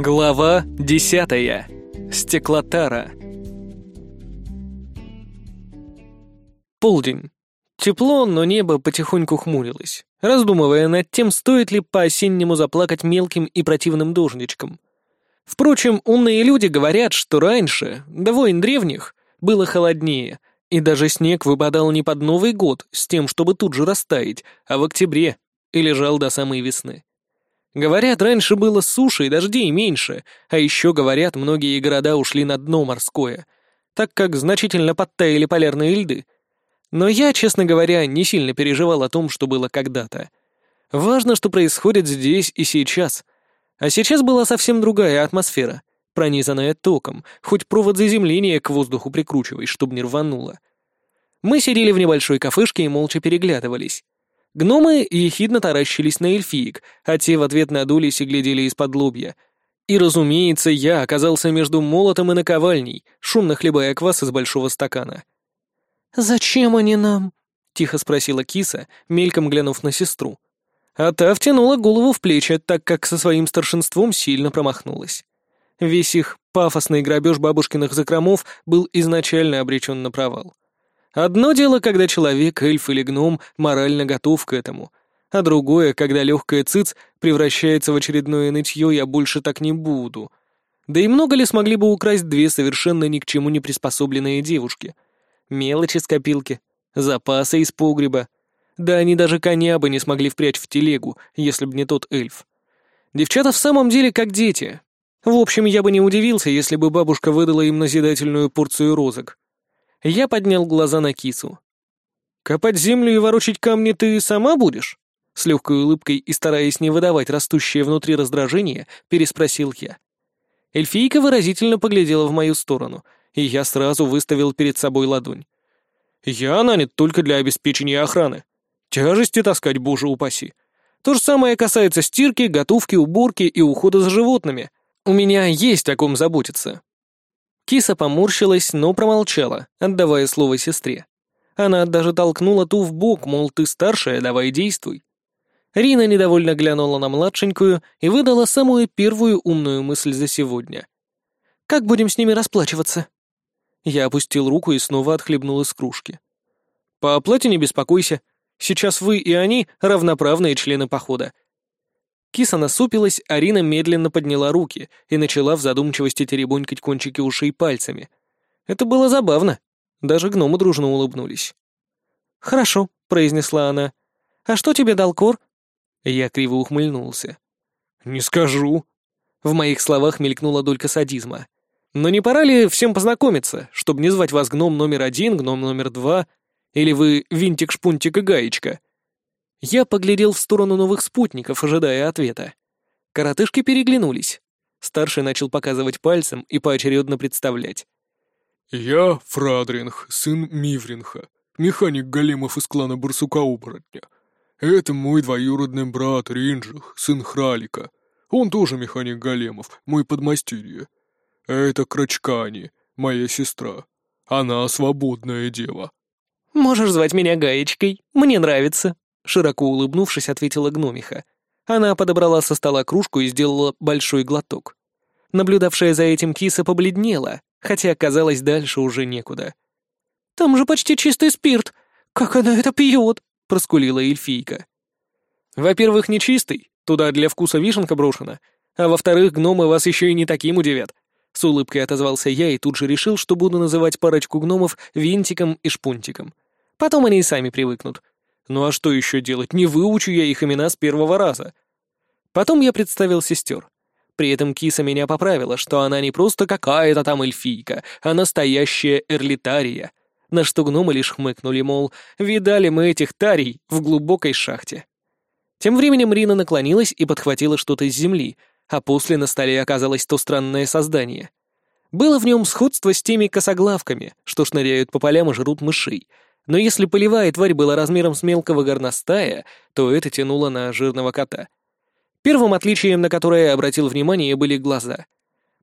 Глава десятая. Стеклотара. Полдень. Тепло, но небо потихоньку хмурилось, раздумывая над тем, стоит ли по-осеннему заплакать мелким и противным дождичком. Впрочем, умные люди говорят, что раньше, до войн древних, было холоднее, и даже снег выпадал не под Новый год с тем, чтобы тут же растаять, а в октябре, и лежал до самой весны. Говорят, раньше было суше и дождей меньше, а еще, говорят, многие города ушли на дно морское, так как значительно подтаяли полярные льды. Но я, честно говоря, не сильно переживал о том, что было когда-то. Важно, что происходит здесь и сейчас. А сейчас была совсем другая атмосфера, пронизанная током, хоть провод заземления к воздуху прикручивай, чтобы не рвануло. Мы сидели в небольшой кафешке и молча переглядывались. Гномы ехидно таращились на эльфиек, а те в ответ надулись и глядели из-под лобья. И, разумеется, я оказался между молотом и наковальней, шумно хлебая квас из большого стакана. «Зачем они нам?» — тихо спросила киса, мельком глянув на сестру. А та втянула голову в плечи, так как со своим старшинством сильно промахнулась. Весь их пафосный грабеж бабушкиных закромов был изначально обречен на провал. Одно дело, когда человек, эльф или гном морально готов к этому, а другое, когда легкая циц превращается в очередное нытье «я больше так не буду». Да и много ли смогли бы украсть две совершенно ни к чему не приспособленные девушки? Мелочи с копилки, запасы из погреба. Да они даже коня бы не смогли впрячь в телегу, если б не тот эльф. Девчата в самом деле как дети. В общем, я бы не удивился, если бы бабушка выдала им назидательную порцию розок. Я поднял глаза на кису. «Копать землю и ворочить камни ты сама будешь?» С легкой улыбкой и стараясь не выдавать растущее внутри раздражение, переспросил я. Эльфийка выразительно поглядела в мою сторону, и я сразу выставил перед собой ладонь. «Я нанят только для обеспечения охраны. Тяжести таскать, боже упаси. То же самое касается стирки, готовки, уборки и ухода за животными. У меня есть о ком заботиться. Киса поморщилась, но промолчала, отдавая слово сестре. Она даже толкнула ту в бок, мол, ты старшая, давай действуй. Рина недовольно глянула на младшенькую и выдала самую первую умную мысль за сегодня. «Как будем с ними расплачиваться?» Я опустил руку и снова отхлебнул из кружки. «По оплате не беспокойся. Сейчас вы и они — равноправные члены похода. Киса насупилась, Арина медленно подняла руки и начала в задумчивости теребонькать кончики ушей пальцами. Это было забавно. Даже гномы дружно улыбнулись. «Хорошо», — произнесла она. «А что тебе дал Кор?» Я криво ухмыльнулся. «Не скажу». В моих словах мелькнула долька садизма. «Но не пора ли всем познакомиться, чтобы не звать вас гном номер один, гном номер два, или вы винтик-шпунтик и гаечка?» Я поглядел в сторону новых спутников, ожидая ответа. Коротышки переглянулись. Старший начал показывать пальцем и поочередно представлять. «Я Фрадринг, сын Мивринха, механик големов из клана Барсука-оборотня. Это мой двоюродный брат Ринджих, сын Хралика. Он тоже механик големов, мой подмастерье. Это Крачкани, моя сестра. Она свободная дева». «Можешь звать меня Гаечкой, мне нравится», Широко улыбнувшись, ответила гномиха. Она подобрала со стола кружку и сделала большой глоток. Наблюдавшая за этим киса побледнела, хотя, казалось, дальше уже некуда. «Там же почти чистый спирт! Как она это пьет?» — проскулила эльфийка. «Во-первых, не чистый, туда для вкуса вишенка брошена, а во-вторых, гномы вас еще и не таким удивят». С улыбкой отозвался я и тут же решил, что буду называть парочку гномов Винтиком и Шпунтиком. Потом они и сами привыкнут. Ну а что еще делать? Не выучу я их имена с первого раза. Потом я представил сестер. При этом киса меня поправила, что она не просто какая-то там эльфийка, а настоящая эрлитария. На что гномы лишь хмыкнули, мол, видали мы этих тарий в глубокой шахте. Тем временем Рина наклонилась и подхватила что-то с земли, а после на столе оказалось то странное создание. Было в нем сходство с теми косоглавками, что шныряют по полям и жрут мышей, но если полевая тварь была размером с мелкого горностая, то это тянуло на жирного кота. Первым отличием, на которое я обратил внимание, были глаза.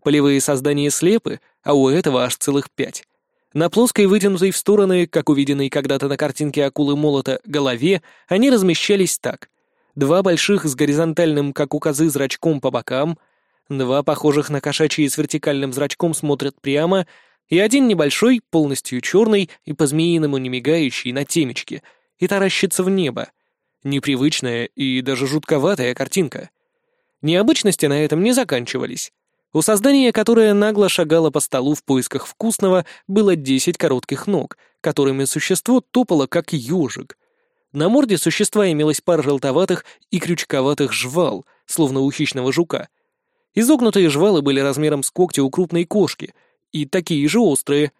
Полевые создания слепы, а у этого аж целых пять. На плоской, вытянутой в стороны, как увиденной когда-то на картинке акулы молота, голове, они размещались так. Два больших с горизонтальным, как у козы, зрачком по бокам, Два похожих на кошачьи с вертикальным зрачком смотрят прямо, и один небольшой, полностью черный и по-змеиному не мигающий на темечке, и таращится в небо. Непривычная и даже жутковатая картинка. Необычности на этом не заканчивались. У создания, которое нагло шагало по столу в поисках вкусного, было десять коротких ног, которыми существо топало как ежик. На морде существа имелась пара желтоватых и крючковатых жвал, словно у хищного жука. Изогнутые жвалы были размером с когти у крупной кошки, и такие же острые.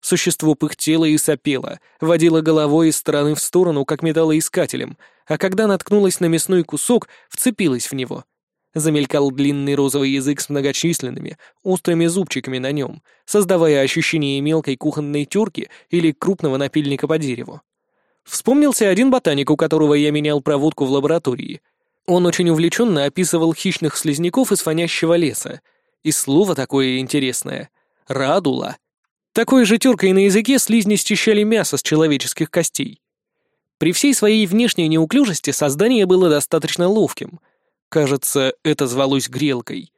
Существо пыхтело и сопело, водило головой из стороны в сторону, как металлоискателем, а когда наткнулось на мясной кусок, вцепилось в него — Замелькал длинный розовый язык с многочисленными, острыми зубчиками на нем, создавая ощущение мелкой кухонной терки или крупного напильника по дереву. Вспомнился один ботаник, у которого я менял проводку в лаборатории. Он очень увлеченно описывал хищных слизняков из фонящего леса. И слово такое интересное — радула. Такой же теркой на языке слизни счищали мясо с человеческих костей. При всей своей внешней неуклюжести создание было достаточно ловким — Кажется, это звалось грелкой.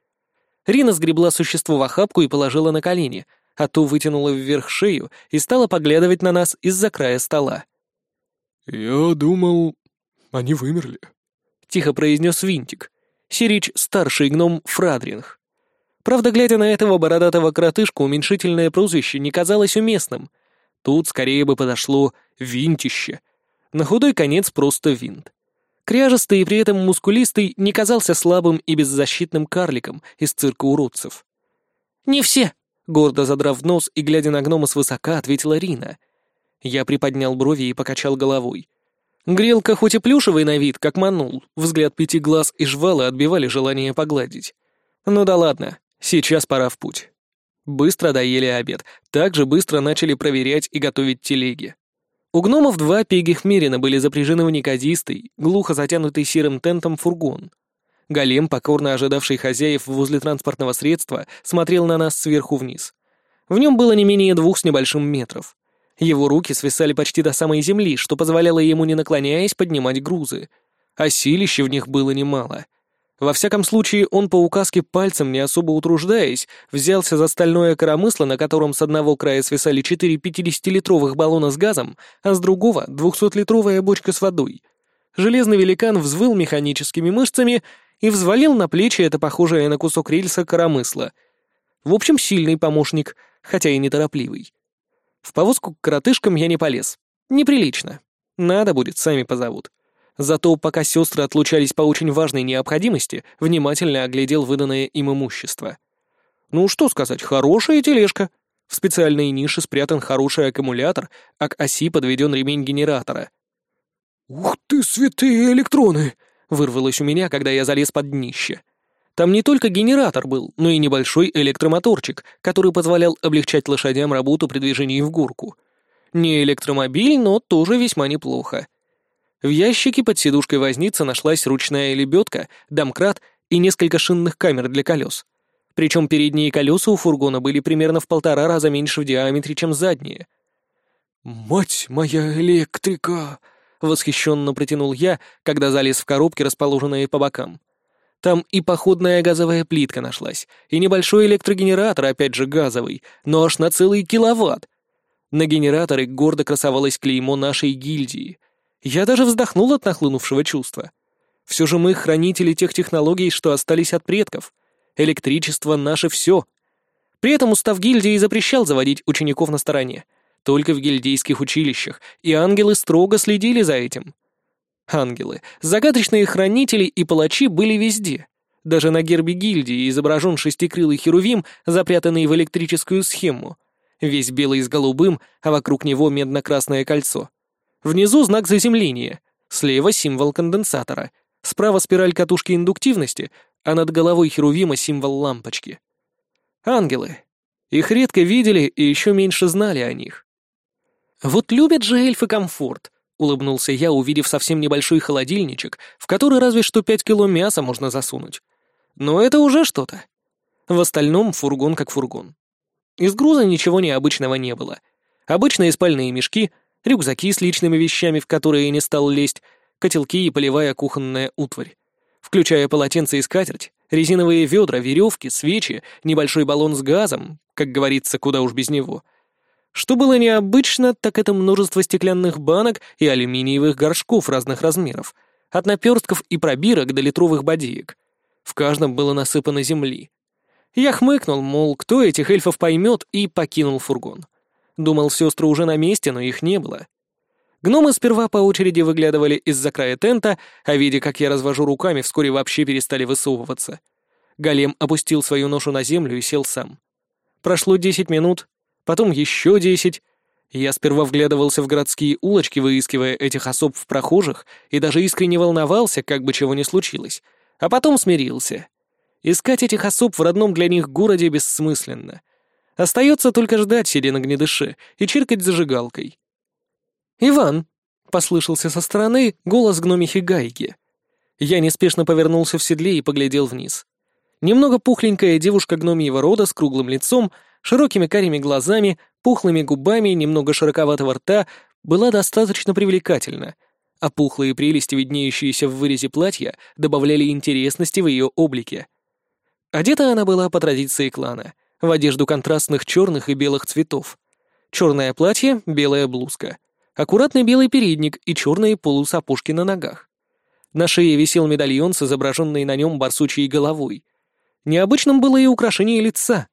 Рина сгребла существо в охапку и положила на колени, а ту вытянула вверх шею и стала поглядывать на нас из-за края стола. «Я думал, они вымерли», — тихо произнес Винтик. Сирич — старший гном Фрадринг. Правда, глядя на этого бородатого кротышку, уменьшительное прозвище не казалось уместным. Тут скорее бы подошло «винтище». На худой конец просто винт. Кряжестый и при этом мускулистый не казался слабым и беззащитным карликом из цирка уродцев. «Не все!» — гордо задрав нос и глядя на гнома свысока, ответила Рина. Я приподнял брови и покачал головой. Грелка хоть и плюшевый на вид, как манул, взгляд пяти глаз и жвалы отбивали желание погладить. Ну да ладно, сейчас пора в путь. Быстро доели обед, так же быстро начали проверять и готовить телеги. У гномов два пегих мерина были запряжены в неказистый, глухо затянутый серым тентом фургон. Голем, покорно ожидавший хозяев возле транспортного средства, смотрел на нас сверху вниз. В нем было не менее двух с небольшим метров. Его руки свисали почти до самой земли, что позволяло ему, не наклоняясь, поднимать грузы. А силища в них было немало. Во всяком случае, он по указке пальцем, не особо утруждаясь, взялся за стальное коромысло, на котором с одного края свисали четыре 50-литровых баллона с газом, а с другого — двухсотлитровая бочка с водой. Железный великан взвыл механическими мышцами и взвалил на плечи это похожее на кусок рельса коромысло. В общем, сильный помощник, хотя и неторопливый. В повозку к коротышкам я не полез. Неприлично. Надо будет, сами позовут. Зато пока сестры отлучались по очень важной необходимости, внимательно оглядел выданное им имущество. Ну что сказать, хорошая тележка. В специальной нише спрятан хороший аккумулятор, а к оси подведен ремень генератора. «Ух ты, святые электроны!» — вырвалось у меня, когда я залез под днище. Там не только генератор был, но и небольшой электромоторчик, который позволял облегчать лошадям работу при движении в горку. Не электромобиль, но тоже весьма неплохо. В ящике под сидушкой возницы нашлась ручная лебедка, домкрат и несколько шинных камер для колес. Причем передние колеса у фургона были примерно в полтора раза меньше в диаметре, чем задние. «Мать моя электрика!» — восхищенно протянул я, когда залез в коробки, расположенные по бокам. Там и походная газовая плитка нашлась, и небольшой электрогенератор, опять же газовый, но аж на целый киловатт. На генераторе гордо красовалось клеймо нашей гильдии — я даже вздохнул от нахлынувшего чувства. Все же мы хранители тех технологий, что остались от предков. Электричество — наше все. При этом устав гильдии запрещал заводить учеников на стороне. Только в гильдейских училищах, и ангелы строго следили за этим. Ангелы, загадочные хранители и палачи были везде. Даже на гербе гильдии изображен шестикрылый херувим, запрятанный в электрическую схему. Весь белый с голубым, а вокруг него медно-красное кольцо. Внизу знак заземления, слева символ конденсатора, справа спираль катушки индуктивности, а над головой Херувима символ лампочки. Ангелы. Их редко видели и еще меньше знали о них. «Вот любят же эльфы комфорт», — улыбнулся я, увидев совсем небольшой холодильничек, в который разве что пять кило мяса можно засунуть. Но это уже что-то. В остальном фургон как фургон. Из груза ничего необычного не было. Обычные спальные мешки — рюкзаки с личными вещами, в которые не стал лезть, котелки и полевая кухонная утварь. Включая полотенце и скатерть, Резиновые ведра, веревки, свечи, небольшой баллон с газом, как говорится, куда уж без него. Что было необычно, так это множество стеклянных банок и алюминиевых горшков разных размеров, от наперстков и пробирок до литровых бодеек. В каждом было насыпано земли. Я хмыкнул, мол, кто этих эльфов поймет, и покинул фургон. Думал, сестры уже на месте, но их не было. Гномы сперва по очереди выглядывали из-за края тента, а видя, как я развожу руками, вскоре вообще перестали высовываться. Голем опустил свою ношу на землю и сел сам. Прошло десять минут, потом еще десять. Я сперва вглядывался в городские улочки, выискивая этих особ в прохожих, и даже искренне волновался, как бы чего ни случилось, а потом смирился. Искать этих особ в родном для них городе бессмысленно. Остается только ждать, сидя на гнедыше, и чиркать зажигалкой. «Иван!» — послышался со стороны голос гномихи Гайки. Я неспешно повернулся в седле и поглядел вниз. Немного пухленькая девушка гномьего рода с круглым лицом, широкими карими глазами, пухлыми губами, немного широковатого рта, была достаточно привлекательна, а пухлые прелести, виднеющиеся в вырезе платья, добавляли интересности в ее облике. Одета она была по традиции клана, в одежду контрастных черных и белых цветов. Черное платье, белая блузка — аккуратный белый передник и черные полусапожки на ногах. На шее висел медальон с изображенной на нем барсучьей головой. Необычным было и украшение лица.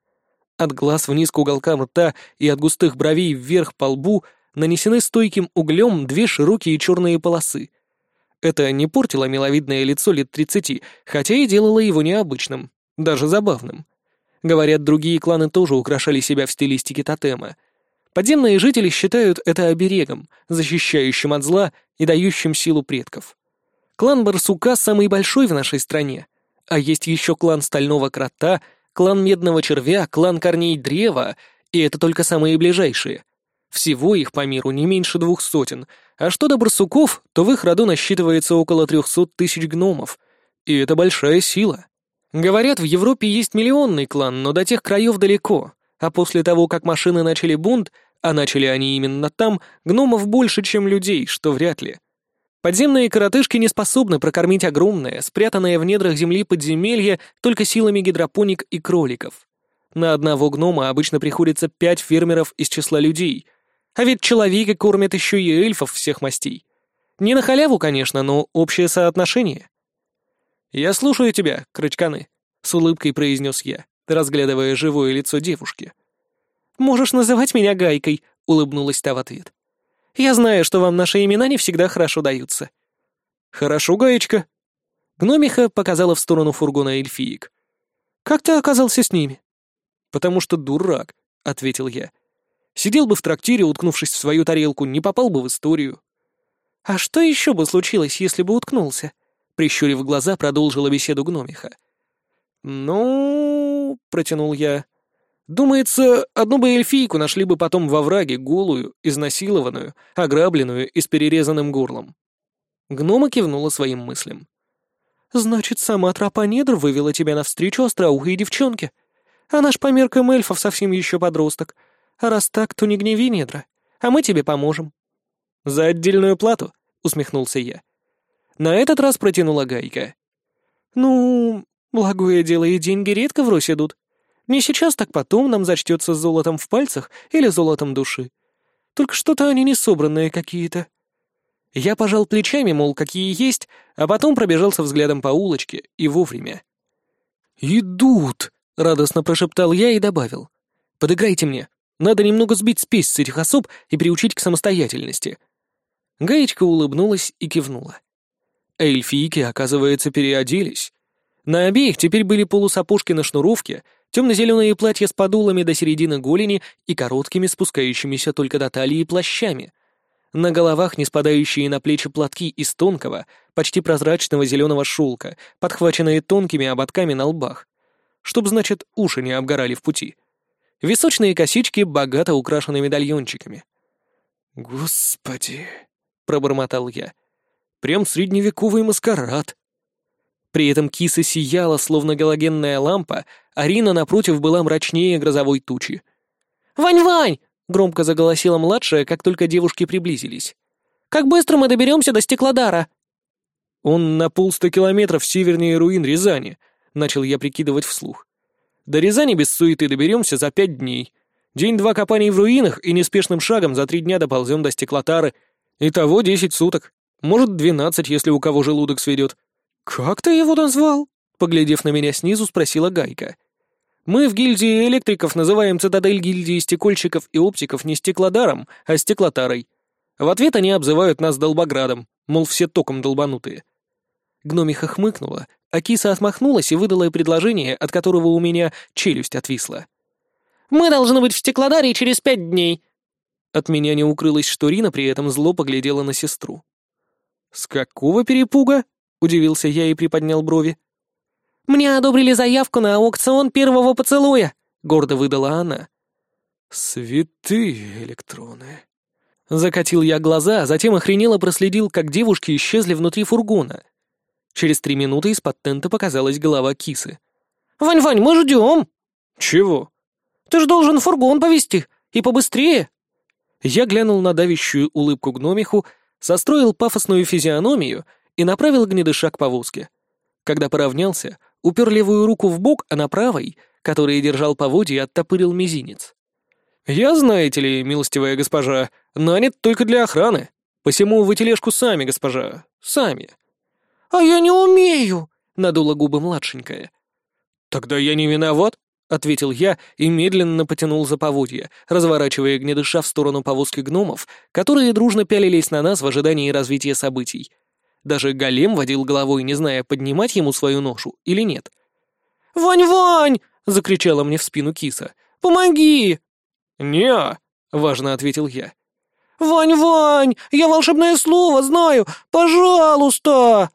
От глаз вниз к уголкам рта и от густых бровей вверх по лбу нанесены стойким углем две широкие черные полосы. Это не портило миловидное лицо лет тридцати, хотя и делало его необычным, даже забавным. Говорят, другие кланы тоже украшали себя в стилистике тотема — Подземные жители считают это оберегом, защищающим от зла и дающим силу предков. Клан Барсука самый большой в нашей стране, а есть еще клан Стального Крота, клан Медного Червя, клан Корней Древа, и это только самые ближайшие. Всего их по миру не меньше двух сотен, а что до барсуков, то в их роду насчитывается около трехсот тысяч гномов, и это большая сила. Говорят, в Европе есть миллионный клан, но до тех краев далеко, а после того, как машины начали бунт, а начали они именно там, гномов больше, чем людей, что вряд ли. Подземные коротышки не способны прокормить огромное, спрятанное в недрах земли подземелье только силами гидропоник и кроликов. На одного гнома обычно приходится пять фермеров из числа людей. А ведь человека кормят еще и эльфов всех мастей. Не на халяву, конечно, но общее соотношение. «Я слушаю тебя, крычканы», — с улыбкой произнес я, разглядывая живое лицо девушки. «Можешь называть меня Гайкой», — улыбнулась та в ответ. «Я знаю, что вам наши имена не всегда хорошо даются». «Хорошо, Гаечка». Гномиха показала в сторону фургона эльфиек. «Как ты оказался с ними?» «Потому что дурак», — ответил я. «Сидел бы в трактире, уткнувшись в свою тарелку, не попал бы в историю». «А что еще бы случилось, если бы уткнулся?» Прищурив глаза, продолжила беседу гномиха. «Ну...» — протянул я. Думается, одну бы эльфийку нашли бы потом во враге, голую, изнасилованную, ограбленную и с перерезанным горлом. Гнома кивнула своим мыслям. «Значит, сама тропа недр вывела тебя навстречу остроухой девчонке. Она ж по меркам эльфов совсем еще подросток. А раз так, то не гневи недра, а мы тебе поможем». «За отдельную плату?» — усмехнулся я. На этот раз протянула Гайка. «Ну, благое дело и деньги редко врозь идут. Не сейчас, так потом нам зачтется золотом в пальцах или золотом души. Только что-то они не собранные какие-то. Я пожал плечами, мол, какие есть, а потом пробежался взглядом по улочке и вовремя. «Идут!» — радостно прошептал я и добавил. «Подыграйте мне. Надо немного сбить спесь с этих особ и приучить к самостоятельности». Гаечка улыбнулась и кивнула. Эльфийки, оказывается, переоделись. На обеих теперь были полусапожки на шнуровке, темно-зеленые платья с подулами до середины голени и короткими, спускающимися только до талии плащами. На головах не спадающие на плечи платки из тонкого, почти прозрачного зеленого шелка, подхваченные тонкими ободками на лбах. Чтоб, значит, уши не обгорали в пути. Височные косички, богато украшены медальончиками. «Господи!» — пробормотал я. «Прям средневековый маскарад!» При этом киса сияла, словно галогенная лампа, а Рина, напротив, была мрачнее грозовой тучи. «Вань-Вань!» — громко заголосила младшая, как только девушки приблизились. «Как быстро мы доберемся до Стеклодара?» «Он на полста километров севернее руин Рязани. — начал я прикидывать вслух. «До Рязани без суеты доберемся за пять дней. День-два копаний в руинах и неспешным шагом за три дня доползем до стеклотары. Итого десять суток. Может, двенадцать, если у кого желудок сведет». «Как ты его назвал?» — поглядев на меня снизу, спросила Гайка. «Мы в гильдии электриков называем цитадель гильдии стекольщиков и оптиков не стеклодаром, а стеклотарой. В ответ они обзывают нас долбоградом, мол, все током долбанутые. Гномиха хмыкнула, а киса отмахнулась и выдала предложение, от которого у меня челюсть отвисла. «Мы должны быть в стеклодаре через пять дней!» От меня не укрылось, что Рина при этом зло поглядела на сестру. «С какого перепуга?» — удивился я и приподнял брови. «Мне одобрили заявку на аукцион первого поцелуя», — гордо выдала она. «Святые электроны», Закатил я глаза, а затем охренело проследил, как девушки исчезли внутри фургона. Через три минуты из-под тента показалась голова кисы. «Вань-Вань, мы ждем!» «Чего?» «Ты ж должен фургон повезти, и побыстрее!» Я глянул на давящую улыбку гномиху, состроил пафосную физиономию и направил гнедыша к повозке. Когда поравнялся, упер левую руку в бок, а на правой, который держал поводья, оттопырил мизинец. «Я, знаете ли, милостивая госпожа, нанят только для охраны. Посему вы тележку сами, госпожа, сами». «А я не умею», — надула губы младшенькая. «Тогда я не виноват», — ответил я и медленно потянул за поводья, разворачивая гнедыша в сторону повозки гномов, которые дружно пялились на нас в ожидании развития событий. Даже голем водил головой, не зная, поднимать ему свою ношу или нет. «Вань-Вань!» — закричала мне в спину киса. «Помоги!» «Не-а», важно ответил я. «Вань-Вань, я волшебное слово знаю! Пожалуйста!»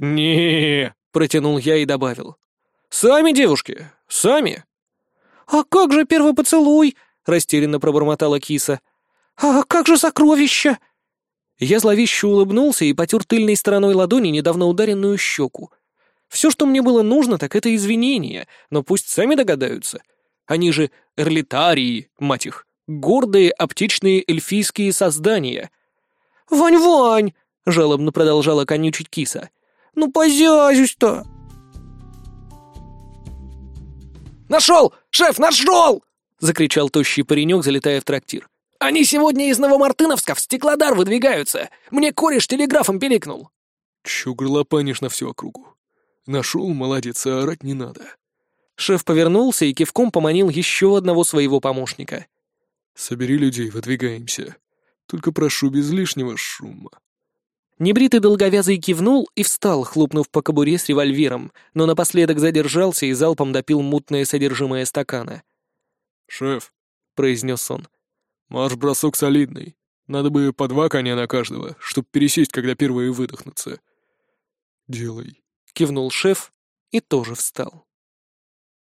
не протянул я и добавил. «Сами, девушки, сами!» «А как же первый поцелуй?» — растерянно пробормотала киса. «А как же сокровища?» Я зловеще улыбнулся и потер тыльной стороной ладони недавно ударенную щеку. Все, что мне было нужно, так это извинения, но пусть сами догадаются. Они же эрлитарии, мать их, гордые аптечные эльфийские создания. «Вань-Вань!» — жалобно продолжала конючить киса. «Ну позязюсь-то!» «Нашел! Шеф, нашел!» — закричал тощий паренек, залетая в трактир. «Они сегодня из Новомартыновска в Стеклодар выдвигаются! Мне кореш телеграфом пиликнул!» «Чё горлопанишь на всю округу? Нашел, молодец, а орать не надо!» Шеф повернулся и кивком поманил еще одного своего помощника. «Собери людей, выдвигаемся. Только прошу без лишнего шума». Небритый долговязый кивнул и встал, хлопнув по кобуре с револьвером, но напоследок задержался и залпом допил мутное содержимое стакана. «Шеф», — произнес он, — «марш-бросок солидный. Надо бы по два коня на каждого, чтоб пересесть, когда первые выдохнутся». «Делай», — кивнул шеф и тоже встал.